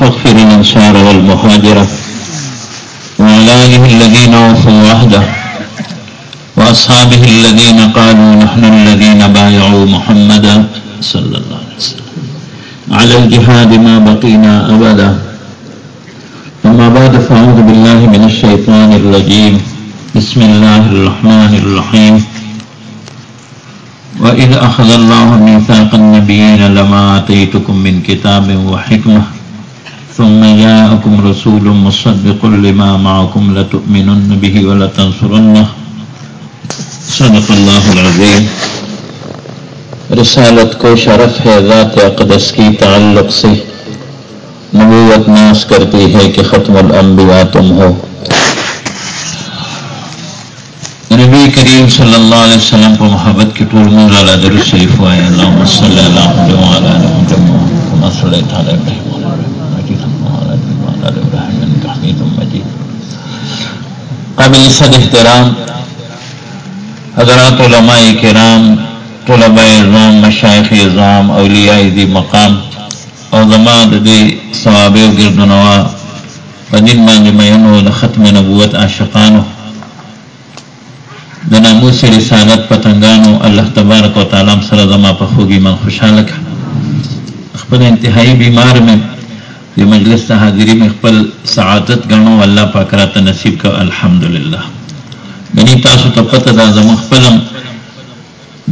فاغفر الانصار والمهاجرة وعلى آله الذين وفوا وحده وأصحابه الذين قالوا نحن الذين بايعوا محمدا صلى الله عليه وسلم على الجهاد ما بقينا أبدا أما بعد فأعوذ بالله من الشيطان الرجيم بسم الله الرحمن الرحيم وإذ أخذ الله ميثاق النبيين لما آتيتكم من كتاب وحكمة ثم جاءكم رسول مصدق لما معكم لتؤمنن به ولتنصرنه صدق الله العظيم رسالت کو شرف ہے ہے ذات اقدس کی تعلق سے نبوت ناس کرتی کہ ختم الانبیاء تم ہو د نبی کریم صلی الله علیه وسلم په محبت کې ټول مونږ لا درود شریف وایي اللهم صل علی محمد و علی ال محمد کما صلیت علی ابراهیم و علی مجید و علی ال ابراهیم انک حمید مجید قابل صد احترام حضرات علماء کرام طلباء عظام مشایخ عظام اولیاء دی مقام او زما د دې ثواب او ګردنوا په دين باندې مينو، د ختم نبوت عاشقانو، د ناموس رسالت پتنګانو الله تبارک و تعالی هم سره زما په خوږ ايمان خوشحاله کړه. خپل انتهايي بيمار مې دې مجلس ته حاضري مې خپل سعادت ګڼو الله پاک راته نصيب کړ الحمدلله. ګني تاسو ته پته ده زموږ خپل هم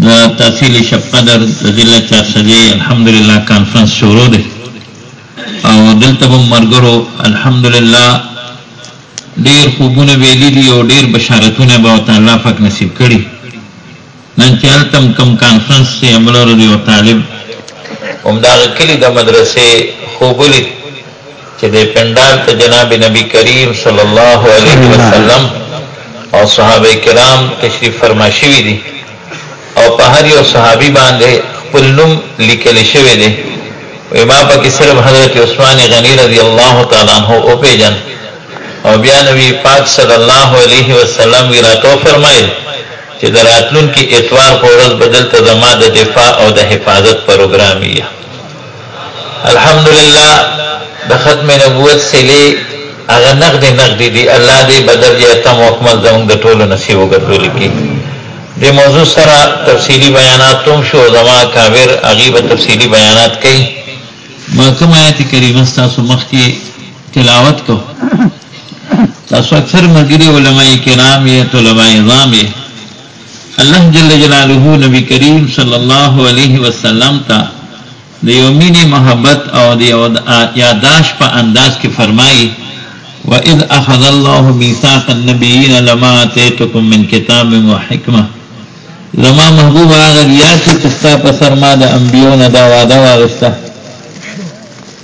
د تحصیل شب قدر د ضلع چارسدې الحمدلله کانفرنس شروع دی او دلته به مرګرو الحمدلله ډیر خوبونه ویلي دي او ډیر بشارتونه به ورته الله پاک نصیب کړي نن چې هلته هم کوم کانفرنس چې عمل ورځ یو طالب همدغه کلي د مدرسې خوب ولید چې دې پنډال ته جناب نبي کريم صلی الله عليه وسلم او صحابه کرام تشريف فرما شوي دي او په هر يو صحابي باندې خپل نوم ليکل شوی دی وي ما پکې صرف حضرت عثمان غني رضی الله تعالی عنہ او پیجن او بیا نبی پاک صلی الله علیه وسلم وی راتو فرمایل چې دراتلون کې اتوار په ورځ بدل ته زما د دفاع او د حفاظت پروګرام یې الحمدلله د ختم نبوت سیلې هغه نغدې نغدې دي الله دې بدل یا تم وکمل زموږ د ټولو نصیب وګرځولي کې د موضوع سره تفصیلی بیانات هم شو زما کابر هغه به تفصیلی بیانات کوي ما کوم آیت کریمه تاسو مخ کې تلاوت کو تاسو اکثر مګری علماء کرام یې علماء نظام یې الله جل جلاله نبی کریم صلی الله علیه وسلم ته د یو مینې، محبت او د یو یاداشت په انداز کې فرمایي، واذ اخذ الله میثاق النبیین لما اتیتکم من کتاب وحکمة زما محبوب هغه ریا چې چې ستا په سر ما د انبیو نه دا وعده واغسته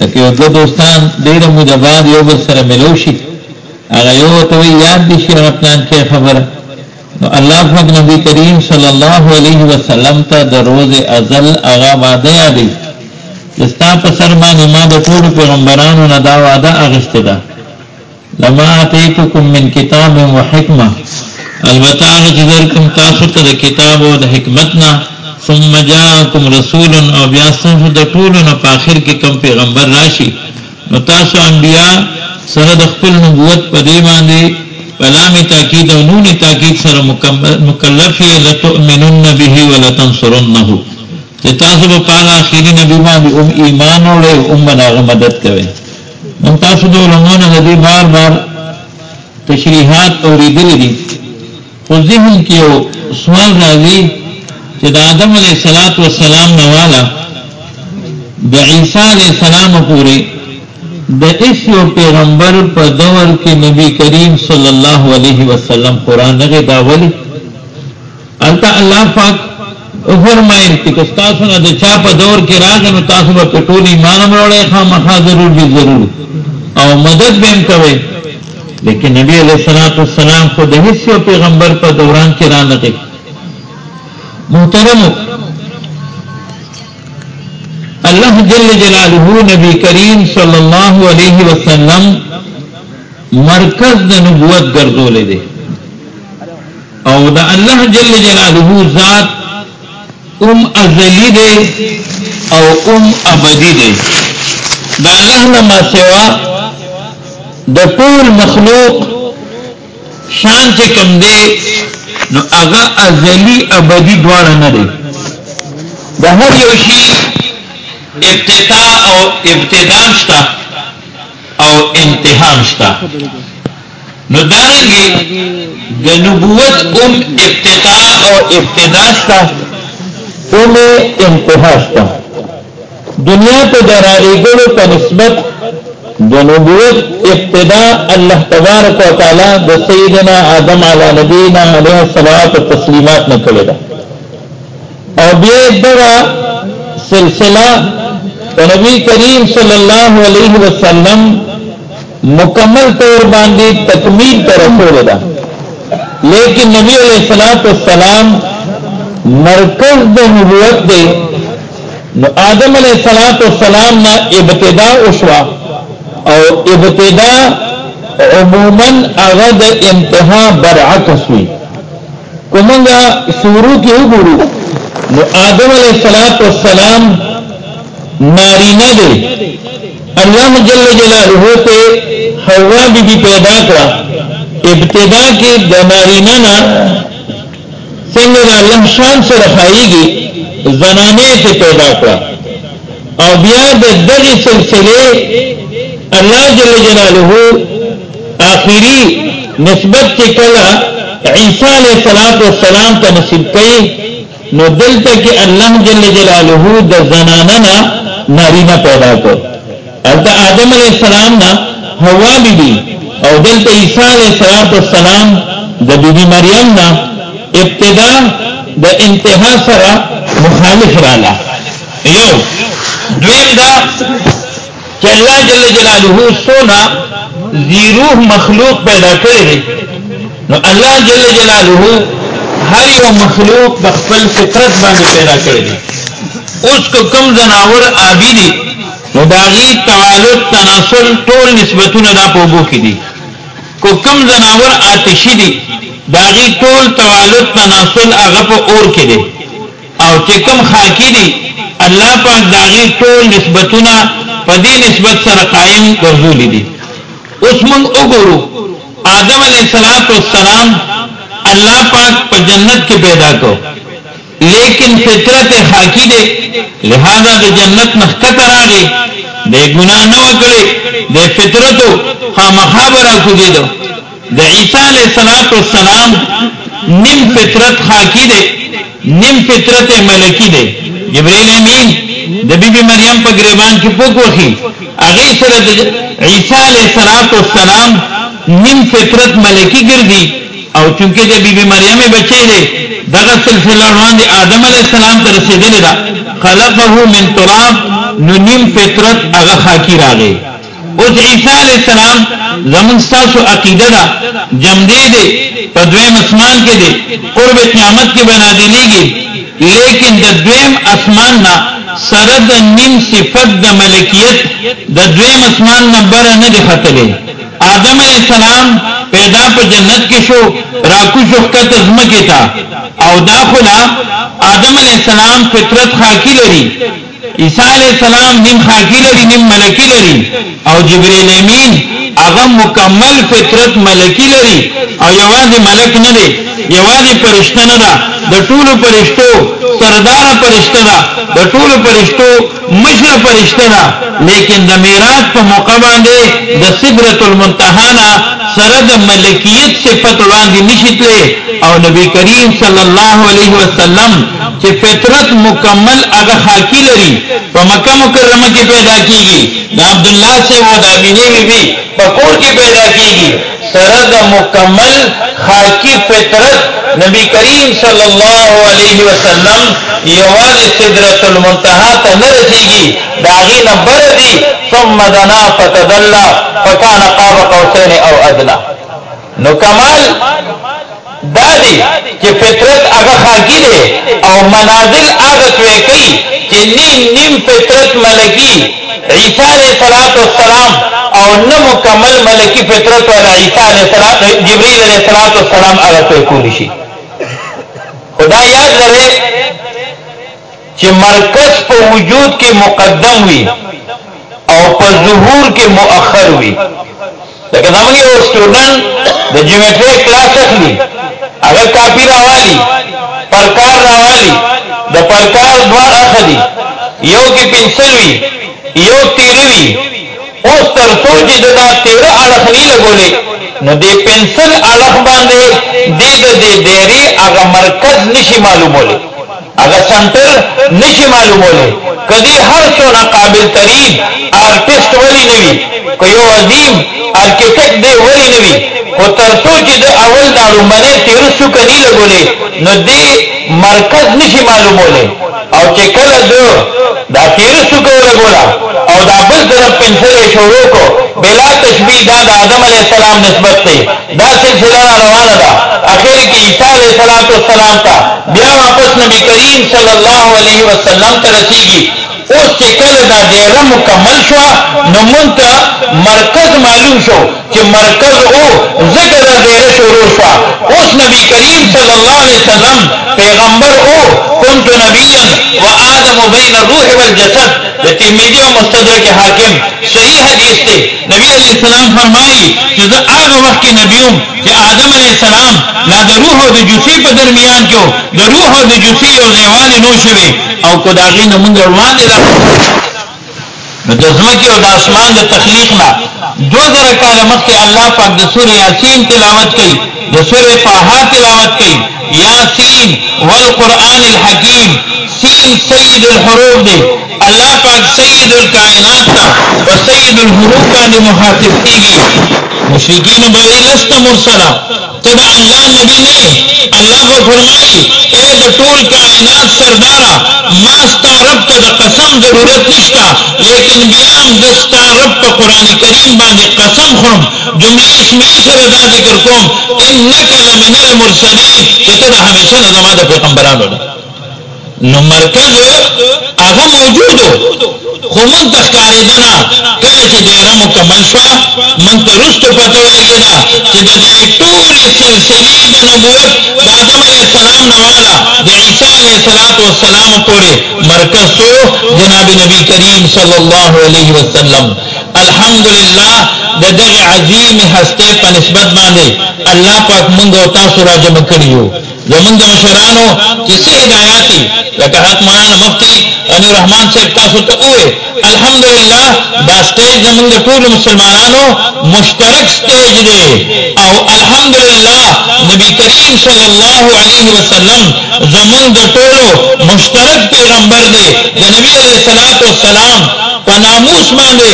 لکه یو دوه دوستان ډېره موده بعد یو بل سره ملو شي هغه یو ورته وایي یاد دې شي هغه پلان کې خبره نو الله پاک نبی کریم صلی الله علیه وسلم ته د روض ازل هغه وعده یادوي چې ستا په سر باندې ما د ټولو پیغمبرانو نه دا وعده اخیستې ده لما اتیتکم من کتاب و حکمه البته هغه چې درکم تاسو ته د کتاب او د حکمت نه ثم جاءکم رسول او بیا ستاسو د ټولو نه په آخر کې کوم پیغمبر راشي نو تاسو انبياء سره د خپل نبوت په دې باندې په لام تاکید او نون تاکید سره مکلف یې لتؤمنن به ولتنصرنه چې تاسو به په هغه اخري نبي باندې هم ایمان وړئ او هم به د هغه مدد کوئ نو تاسو د علماو نه د دې بار بار تشریحات اورېدلي دي خو ذهن کې یو سوال راځي چې د آدم علیه صلات وسلام نه واله د عیسی علیه السلام پورې د اس یو پیغمبر په دور کې نبی کریم صلی الله علیه وسلم قران نه دا ولی البته الله پاک وفرمایل چې که ستاسو نه د چا په دور کې راغی نو تاسو به په ټول ایمان هم راوړی خامخا ضرور به ضرور او مدد به هم کوی لیکن نبی علیه الصلاة والسلام خو د هیڅ یو پیغمبر په دوران کې رانغی محترمو الله جل جلاله نبی کریم صلی الله علیه وسلم مرکز د نبوت ګرځولې دی او د الله جل جلاله ذات ام ازلی دی او ام ابدی دی د الله نه ما سوا د ټول مخلوق شان چې کم دی نو هغه ازلی ابدی دواړه نه دی د هر یو شي ابتدا او ابتدا شته او انتها شته نو دارنګي د نبوت ام ابتدا او ابتدا شته ام انتها شته دنیا ته درالېګلو په نسبت د نبوت ابتدا الله تبارک وتعالى د سیدنا آدم علی نبینا علیه الصلاۃ والتسلیمات نه کړی دا او بیا دغه سلسله نبی کریم صلی الله علیه وسلم مکمل طور باندې تکمیل ته رسول ده لیکن نبی علیہ الصلوۃ والسلام مرکز د نبوت دی نو آدم علیہ الصلوۃ والسلام نه ابتدا وشوا او ابتدا عموما هغه د انتها برعکس وی کومه شروع کې وګورو نو آدم علیہ الصلوۃ والسلام نارینه دی الله جل جلاله ته حوا بی بی پیدا کړه ابتدا کې د نارینه نه څنګه د الله شان سره خایيږي زنانه ته پیدا کړه او بیا د دغه سلسله الله جل جلاله آخري نسبت کله عیسی علیه السلام ته نصیب کړي نو دلته کې الله جل جلاله د زنانه نه نارینه پیدا کړ البته آدم علی السلام نه حوا بیبي او دلته عیسی علی السلام د بیبي مریم نه ابتدا د انتها سره مخالف رااله یو دویم دا چې الله جل جلاله سونا زیروح مخلوق پیدا کړی دی نو الله جل جلاله هر یو مخلوق په خپل فطرت باندې پیدا کړی دی اوس کو کم زناور آبی دی نو داغي تعالق تناسل ټول نسبتونه دا په وګو کې دي کو کم زناور آتشی دی داغي ټول تعالق تناسل هغه په اور کې دی او چې کوم خاکی دي الله پاک داغي ټول نسبتونه په دې نسبت سره قائم ګرځولي دي اوس موږ وګورو آدم علیه السلام الله پاک په جنت کې پیدا کو لیکن فطرت خاکی دی لہذا د جنت نخته راغی د ګنا نه وکړي د فطرتو خامخابره کوجیدو د عیسی علیه السلام نیم فطرت خاکی دی، نیم فطرت یې ملکی دی. جبرئیل امین د بي بي مریم په ګریبان کې پوک وخي، هغې سره د عیسی علیه السلام نیم فطرت ملکی ګرځي او چونکه د بي بي مریم یې بچی دی، دغه سلسله اړوند آدم علیه السلام ته رسېدلې ده، خلقه من تراب، نو نیم فطرت هغه خاکی راغی. اوس عیسی علیه السلام زمون ستاسو عقیده ده جمدی دی په دویم اسمان کې دی قرب قیامت کې به نازلېږي لیکن د دویم اسمان نه سره د نیم صفت د ملکیت د دویم اسمان نه بر نه دی ختلې آدم علیه السلام پیدا په جنت کې شو راکو شو کته زمکه تا او دا خلا آدم علیه السلام فطرت خاکی لري عیسی علی السلام نیم خاکی لري نیم ملکی لري او جبرئیل امین هغه مکمل فطرت ملکی لري او یوازې ملک نه دی یوازې فرشته نه ده د ټولو فرشتو سردار فرشته ده د ټولو فرشتو مشر فرشته ده لیکن د میراث په موقع باندې د سدرۃ المنتهی نه سره د ملکیت صفت وړاندې نشي تللی او نبی کریم صلی الله علیه وسلم چې فطرت مکمل هغه خاکی لري په مکه مکرمه کې پیدا کیږي د عبد الله سي او د امینه بي بي په کور کې پیدا کیږي سره د مکمل خاکی فطرت نبی کریم صلی الله علیه وسلم یوال سدرۃ المنتهى ته نه رسیږي دا غي نه بر دي ثم دنا فتدلى فكان قاب قوسين او ادنى نو کمال دا دی چې فطرت هغه خاکی دی او منازل هغه توې کوي چې نیم نیم فطرت ملکی عیسی علیہ الصلوۃ والسلام او نه مکمل ملکی فطرت ولا عیسی علیہ السلام جبرئیل علیہ الصلوۃ والسلام هغه توې کولی شي خدا یاد لري چې مرکز په وجود کې مقدم وي او په ظهور کې مؤخر وي لکه زموږ یو سټوډنټ د جیومټري کلاس اخلي هغه کاپی راوالي پرکار راوالي د پرکار دوه اخلي یو کې پنسل وي یو تیری وي اوس تر څو چې دا تیره اړخ نه لګولې نو د پنسل اړخ باندې د دې دایره هغه مرکز نشي معلومولې هغه سنتر نشي معلومولی که دی هر څونه قابل ترین آرټیسټ ولی نه وي که یو عظیم آرکیټیکټ دی ولی نه وي خو تر څو چې د اول دا ړومبنی تیره څوکه نی لګولی نو دی مرکز نشي معلومولی او چې کله د دا تیره څوکه ولګوله او دا بل طرف پنسل یې شروع کړو بلا تشبیه دا د آدم علیه السلام نسبت دی دا سلسله را روانه ده اخر کې عیسی علیه الصلاۃ والسلام ته بیا واپس نبی کریم صلی الله علیه وسلم ته رسیږي اوس چې کله دا ډیره مکمل شو نو مونږ ته مرکز معلوم شو چې مرکز او ذکر دا ډیره شروع شو اوس نبی کریم صلی الله علیه وسلم پیغمبر او كنت نبيا وآدم بين الروح والجسد د ترمذی او مستدرک حاکم صحیح حدیث دی نبی علیه السلام فرمایي چې زه هغه وخت کې نبی وم چې آدم علیه السلام لا د روح او د جثې په درمیان کې د روح او د جثې یو ځایوالی نو شوی او کو د هغې نه مونږ وړاندې ده نو د ځمکې او د اسمان د تخلیق نه دوه زره کاله مخکې الله پاک د سورې یاسین تلاوت کوي د سورې طه تلاوت کوي یاسین والقرآن الحکیم سین سید الحروف دی الله پاک سید الکائنات ته په سید الحروف باندې مخاطب کیږي مشرکین به وی لست مرسلا ته د الله نبی نه الله به فرمایي اے د ټول کائنات سردارا ما ستا رب ته د قسم ضرورت نشته لیکن بیا هم د ستا رب په قران کریم باندې قسم خورم جمله اسمیه سره دا ذکر کوم انک لمن المرسلین چې ته د همیشه نه زما د پیغمبرانو نه نو مرکز هغه موجود خو مونږ ته ښکارېدنه کله چې دایره مکمل شوه مونږ ته روستو پته ولګېده چې د دغې ټولې سلسلې د نبوت د آدم علیه السلام نه واله د عیسی علیه السلام والسلام پورې مرکز سو جناب نبی کریم صلی الله علیه وسلم الحمدلله د دغه عظیم هسته په نسبت باندې الله پاک مونږ او تاسو راجمع کړیو زمونږ د مشرانو چې څه هدایات دي لکه حق مولانا مفتی غنی الرحمن صاحب تاسو ته وویل الحمدلله دا سټیج زمونږ د ټولو مسلمانانو مشترک سټیج دی او الحمدلله نبی کریم صلی الله علیه وسلم زمونږ د ټولو مشترک پیغمبر دی د نبی علیه الصلاۃ والسلام په ناموس باندې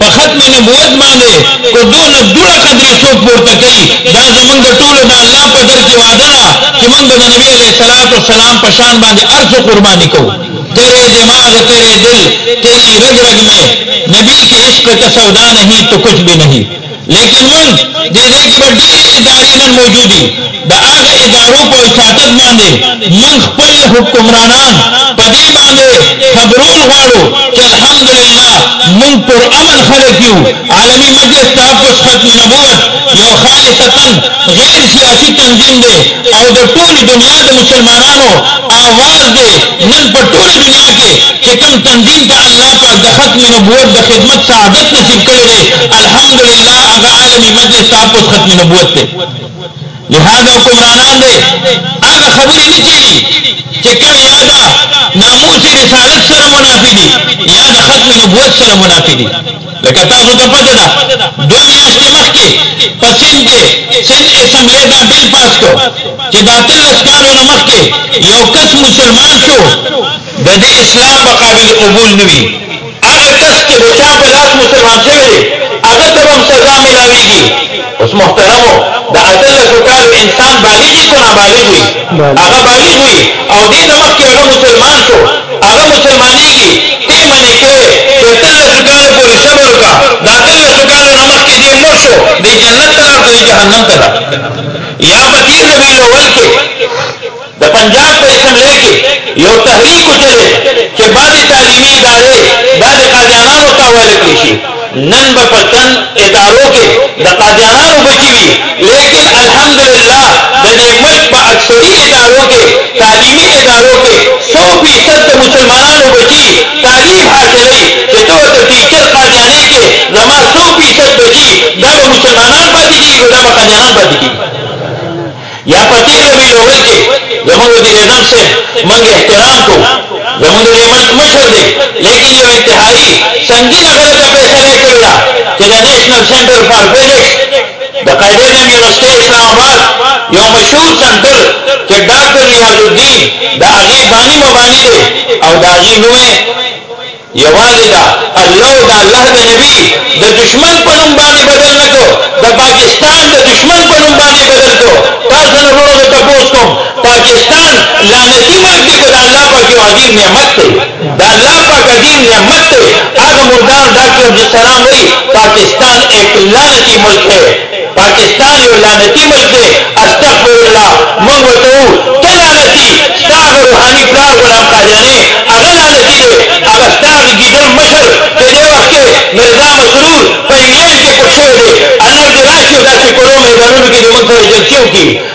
په ختم نبوت باندې کو دون دوړه قدرې څوک پورته کوي دا زمونږ د ټولو د الله په در کې وعده ده چې موږ به د نبی علیه الصلاۃ والسلام په شان باندې ارڅ قرباني کوو تیرے دماغ تیرے دل تیری رگ رگ میں نبی کے عشق کا سودا نہیں تو کچھ بھی نہیں لیکن مونږ دې ځای کې به ډېرې ادارې نن موجودي د هغه ادارو په وساطت باندې مونږ خپل حکمرانان په دې باندې خبرول غواړو چې الحمدلله مونږ پر امن خلک یو عالمي مجلس تحفظ ختم نبوت یو خالصتا غیر سیاسي تنظیم دی او د ټولې دنیا د مسلمانانو آواز دی نن په ټوله دنیا کې چې کوم تنظیم ته الله پاک د ختم نبوت د خدمت سعادت نصیب کړی دی الحمدلله هغه عالمي مجلس صاحب اوس ختم نبوت دی لهذا حکمرانان دی هغه خبرې نه چلی چې کوم یادا ناموس رسالت سره منافي دي یا د ختم نبوت سره منافي دي لکه تاسو ته پته ده دو میاشتې مخکې په سند کې سند اسمبلی دا بل پاس کو چې دا تلس کالو نه مخکې یو کس مسلمان شو د دې اسلام په قابل قبول نوي هغه کس چه د چا په لاس مسلمان شوی دی هغه ته به هم سزا ملاویږی اوس محترمو د اتلسو کالو انسان بالغ وی که نابالغ وی هغه بالغ وی او دې نه مخکی هغه مسلمان شو هغه مسلمانیږی ته یې منع کړی چه اتلسو کالو پوری صبر وکړه د اتلسو کالو نه مخکی دې مړ شو دی جنت ته لاړ که دی جهنم ته لاړ یا په تیر ربیع الاول کې د پنجاب په اسمبلۍ کې یو تحریک وچلید چې بعضې تعلیمي ادارې باید د قادیانانو تاویل کړی شي. نن به په تن ادارو کې د قادیانانو بچي وي لیکن الحمدلله د دې ملک په اکثري ادارو کې تعلیمي ادارو کې سو فیصد د مسلمانانو بچي تعلیم حاصلوي چې ته ورته ټیچر قادیانې کې زما سو فیصد بچي دا به مسلمانان پاتې کېږي دا به قادیانان پاتې کېږي یا په تیر ربیع الاول کې زموږ وزیر اعظم صاحب موږ احترام کو زموږ د ملک مشر دی لیکن یو انتهایی سنگین غلطه فیصله کړې ده چې د نېشنل سنټر فار فزکس د قائدین یونیورسيټي اسلام آباد یو مشهور سنټر چې ډاکټر ریاض الدین د هغه بانی مبانی دی او د هغه نوې یوازې د الله او د الله د نبي د دشمن په نوم باندې بدل نه کړو، د پاکستان د دشمن په نوم باندې بدل کړو، تاسو نه وروڼو زه تپوس کوم پاکستان لعنتي ملک دی که د الله پاک یو عظیم نعمت دی؟ د الله پاک عظیم نعمت دی، هغه مردار ډاکټر عبدالسلام وایي پاکستان ایک لعنتي ملک هې. پاکستان یو لعنتی ملک دی استغفرالله موږ ورته وو ته لعنتی ستا هغه روحانی پلار غلام قادیانی هغه لعنتی دی هغه ستا هغه ګیدړ مشر چې دې وخت کې مرزا مسرور په انګلند کې پټ شوی دی الله دې راشي او داسې کړو میدانونو کې دې موږ سره جلسې وکړي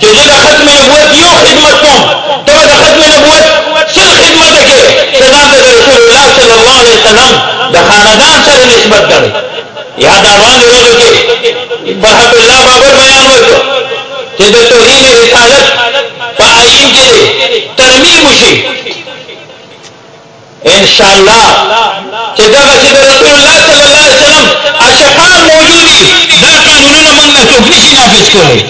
چې زه د ختم نبوت یو خدمت کوم ته به د ختم نبوت سل خدمت کې ته ځان ته د رسول الله صلی الله علیه وسلم د خاندان سره نسبت کړي یا دا باندې ورځو کې برحق الله بابر بیان وکړو چې د توهین رسالت په آئین کې ترمیم شي ان شاء الله چې دغسې د رسول الله صلی الله علیه وسلم عاشقان موجودي دا قانونونه موږ نه څوک نشي نافذ کولی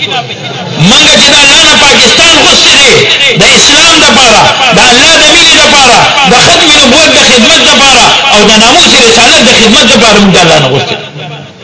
موږ چې دا الله نه پاکستان غوښتي دی د اسلام دپاره د الله د مینې دپاره د ختم نبوت د خدمت دپاره او د ناموس رسالت د خدمت دپاره موږ الله نه غوښتي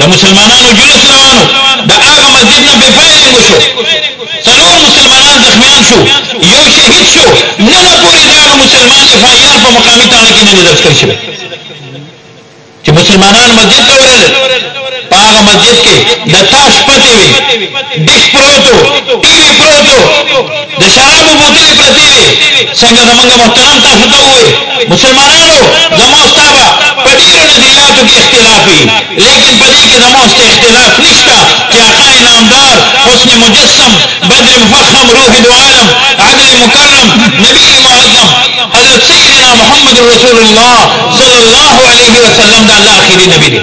د مسلمانانو جلوس روانو د هغه مسجد نه بې فایرنګ وشو څلور مسلمانان زخمیان شو یو شهید شو نن پورې د هغه مسلمان اف آی آر په مقامي تاڼه کې نه دی درج کړی شوی چې مسلمانان مسجد ته ورغلل په هغه مسجد کې د تاش پتې وي ډش پروتو ټي وي پروتو د شرابو بوتلې پرتې وې څنګه زمونږ محترم تاسو ته ووې مسلمانانو زمو ستابه په ډیرو نظریاتو کې اختلاف وي لیکن په دې کې زمو ست اختلاف نشته چې آقا انعامدار حسن مجسم بدر مفخم روح دو عالم عدل مکرم نبی معظم حضرت سیدنا محمد رسول الله صلی الله علیه وسلم دا الله اخیری نبی دی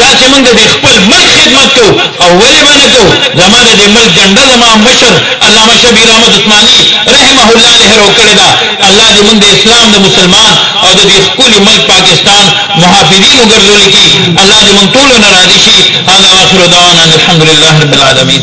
دا چې موږ د خپل ملک خدمت کوو او ولې به نه کوو، زما د دې ملک جنډه زما مشر علامه شبیر احمد عثماني رحمه الله لهرو کړې ده، الله دې موږ د اسلام، د مسلمان او د دې ښکلي ملک پاکستان محافظین وګرځولي کي، الله دې موږ ټولو نه راضي شي، هذا واخر دعوانا ان الحمدلله رب العالمین.